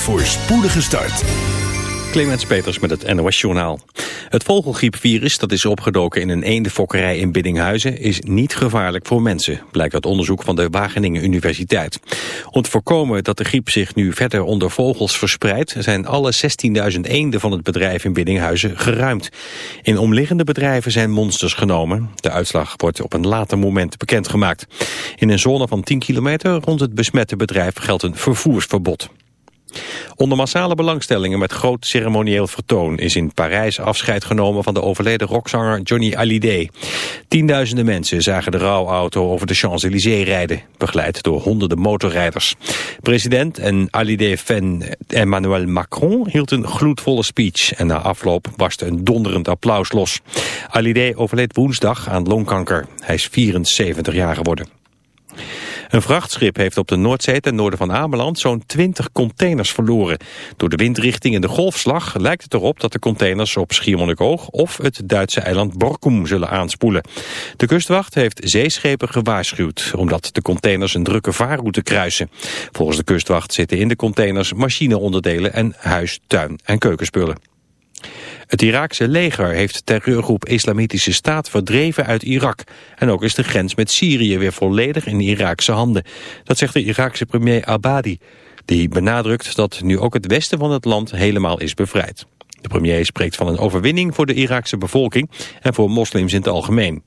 een voorspoedige start. Clemens Peters met het NOS Journaal. Het vogelgriepvirus dat is opgedoken in een eendenfokkerij in Biddinghuizen is niet gevaarlijk voor mensen, blijkt uit onderzoek van de Wageningen Universiteit. Om te voorkomen dat de griep zich nu verder onder vogels verspreidt, zijn alle 16.000 eenden van het bedrijf in Biddinghuizen geruimd. In omliggende bedrijven zijn monsters genomen. De uitslag wordt op een later moment bekendgemaakt. In een zone van 10 kilometer rond het besmette bedrijf geldt een vervoersverbod. Onder massale belangstellingen met groot ceremonieel vertoon is in Parijs afscheid genomen van de overleden rockzanger Johnny Hallyday. Tienduizenden mensen zagen de rouwauto over de Champs-Élysées rijden, begeleid door honderden motorrijders. President en Hallyday-fan Emmanuel Macron hield een gloedvolle speech en na afloop barstte een donderend applaus los. Hallyday overleed woensdag aan longkanker. Hij is 74 jaar geworden. Een vrachtschip heeft op de Noordzee ten noorden van Ameland zo'n 20 containers verloren. Door de windrichting en de golfslag lijkt het erop dat de containers op Schiermonnikoog of het Duitse eiland Borkum zullen aanspoelen. De kustwacht heeft zeeschepen gewaarschuwd omdat de containers een drukke vaarroute kruisen. Volgens de kustwacht zitten in de containers machineonderdelen en huis, tuin en keukenspullen. Het Iraakse leger heeft terreurgroep Islamitische Staat verdreven uit Irak. En ook is de grens met Syrië weer volledig in Iraakse handen. Dat zegt de Iraakse premier Abadi. Die benadrukt dat nu ook het westen van het land helemaal is bevrijd. De premier spreekt van een overwinning voor de Iraakse bevolking en voor moslims in het algemeen.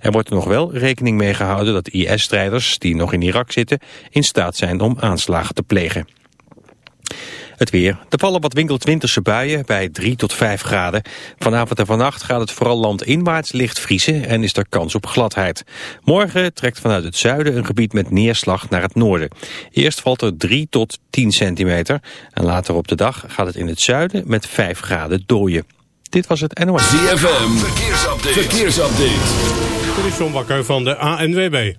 Er wordt nog wel rekening mee gehouden dat IS-strijders die nog in Irak zitten in staat zijn om aanslagen te plegen. Het weer. Er vallen wat winkeltwinterse buien bij 3 tot 5 graden. Vanavond en vannacht gaat het vooral landinwaarts licht vriezen en is er kans op gladheid. Morgen trekt vanuit het zuiden een gebied met neerslag naar het noorden. Eerst valt er 3 tot 10 centimeter en later op de dag gaat het in het zuiden met 5 graden dooien. Dit was het NOS. ZFM. Verkeersupdate. Verkeersupdate. Dit is John Bakker van de ANWB.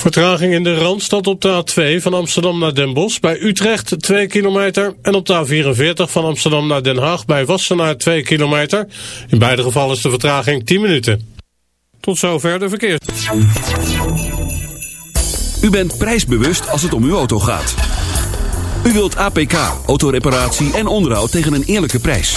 Vertraging in de Randstad op de A2 van Amsterdam naar Den Bosch. Bij Utrecht 2 kilometer. En op de A44 van Amsterdam naar Den Haag bij Wassenaar 2 kilometer. In beide gevallen is de vertraging 10 minuten. Tot zover de verkeer. U bent prijsbewust als het om uw auto gaat. U wilt APK, autoreparatie en onderhoud tegen een eerlijke prijs.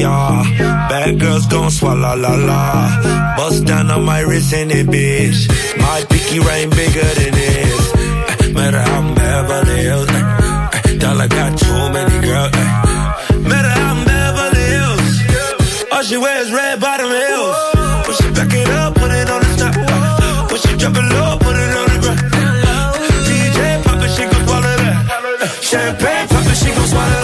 Yeah. Bad girls gon' swallow la la. Bust down on my wrist and it, bitch. My pinky ring bigger than this. Eh, Matter how I'm Beverly Hills. eh, eh, Dollar got too many girls. Matter how I'm Beverly Hills. All she wears red bottom heels. When she back it up, put it on the top. When she drop it low, put it on the ground. DJ pop it, she gon' swallow that. Champagne pop it, she gon' swallow that.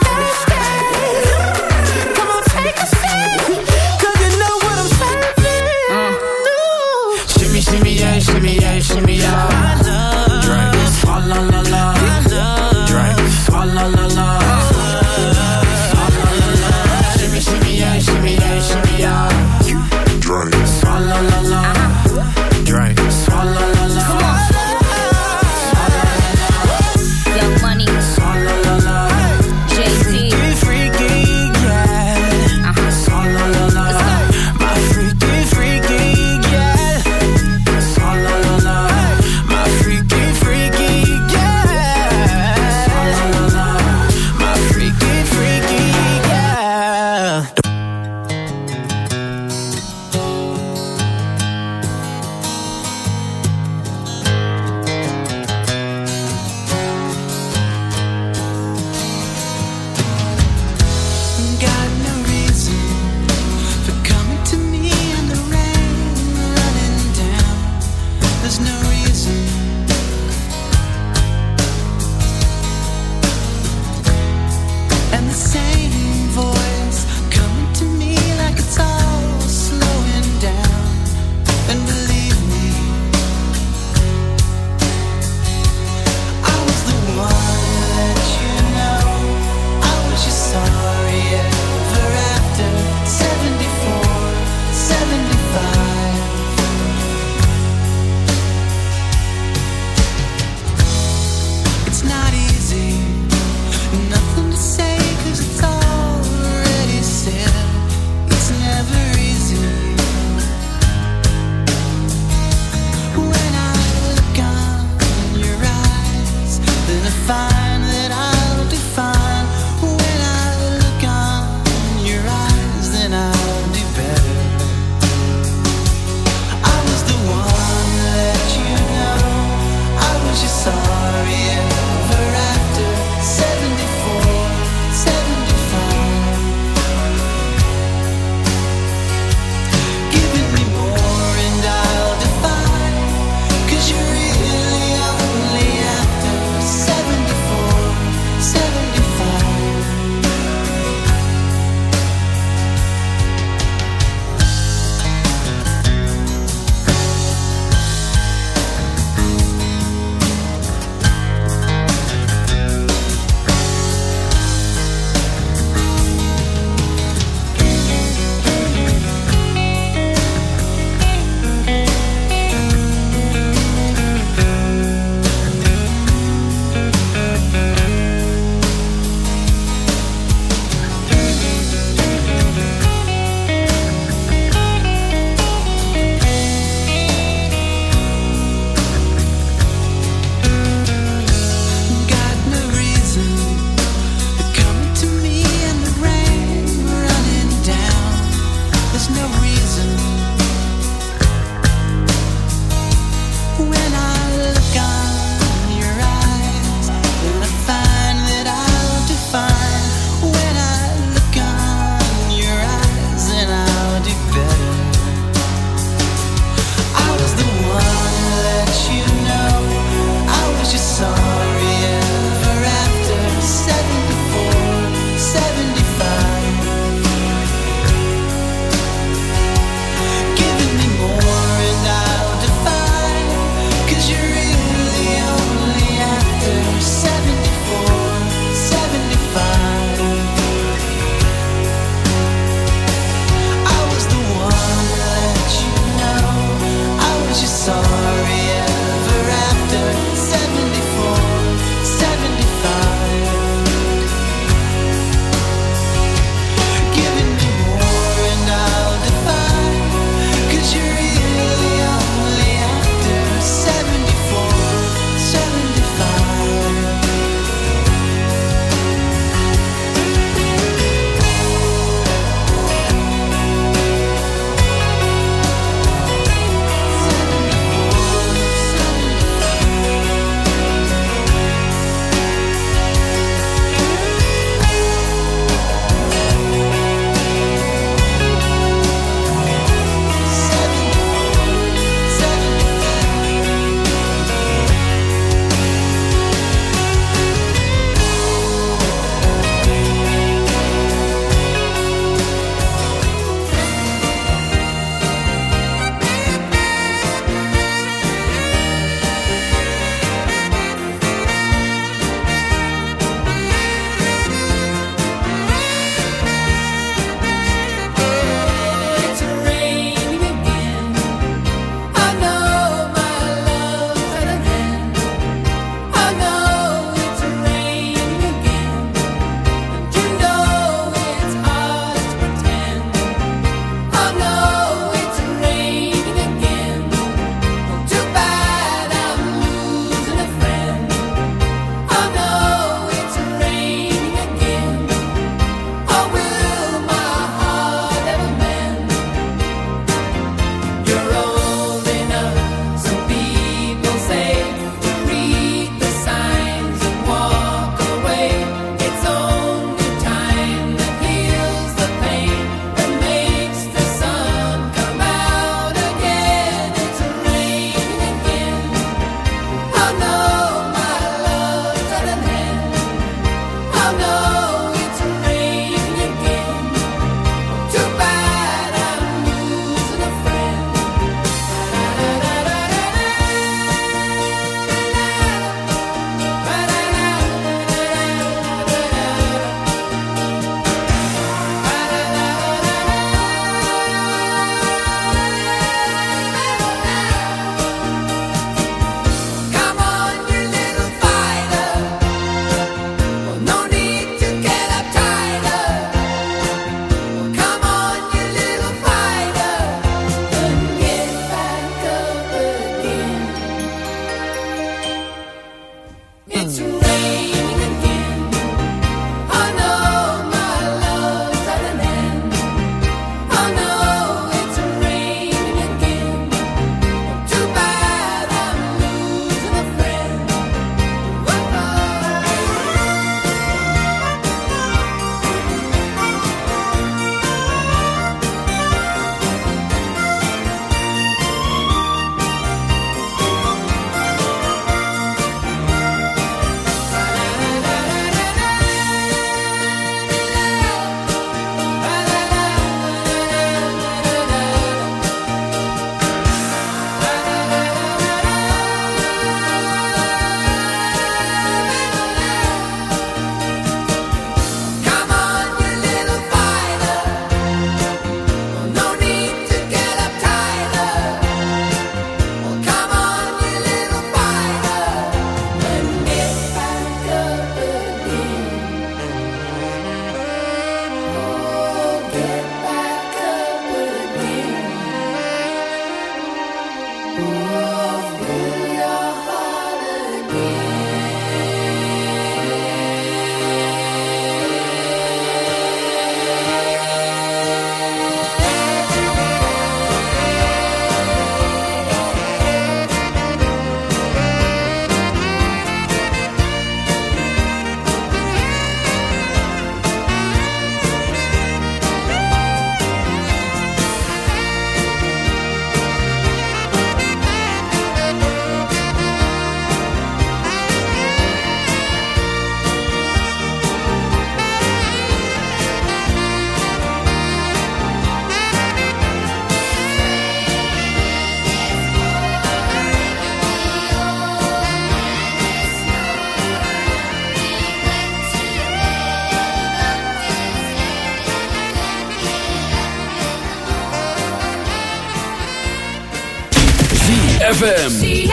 ZFM. ZFM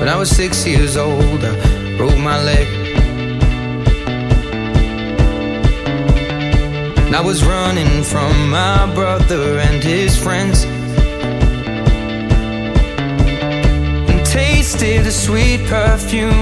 When I was six years old, I broke my leg. And I was running from my brother and his friends. And tasted the sweet perfume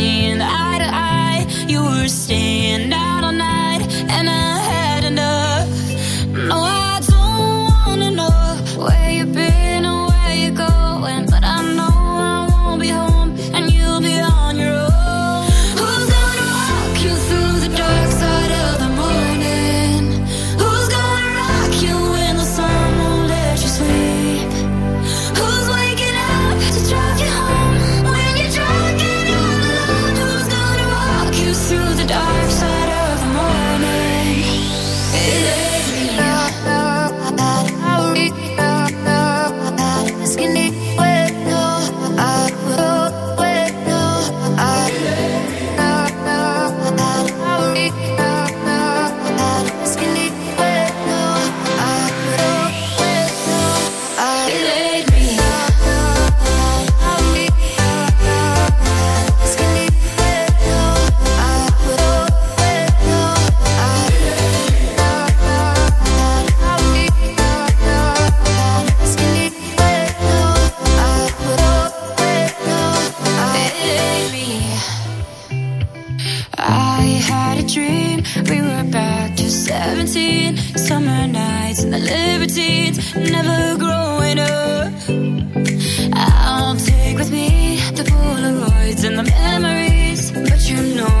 Polaroids and the memories, but you know